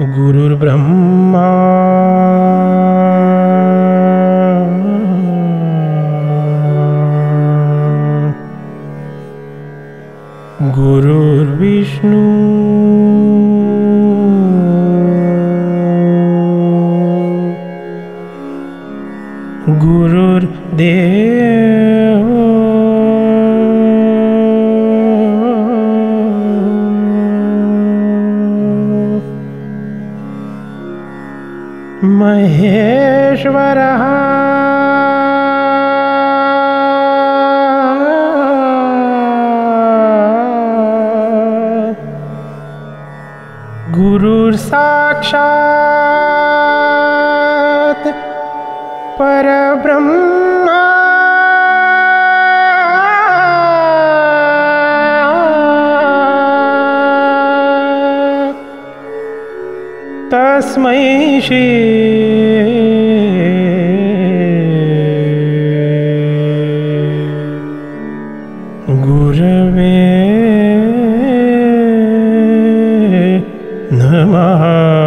गुरुर्ब्रह्मा। गुरुर्विष्णु। गुरुर्देव महेश्वरः। गुरुर्साक्षात् परब्रह्मा तस्मै श्री गुरवे नमः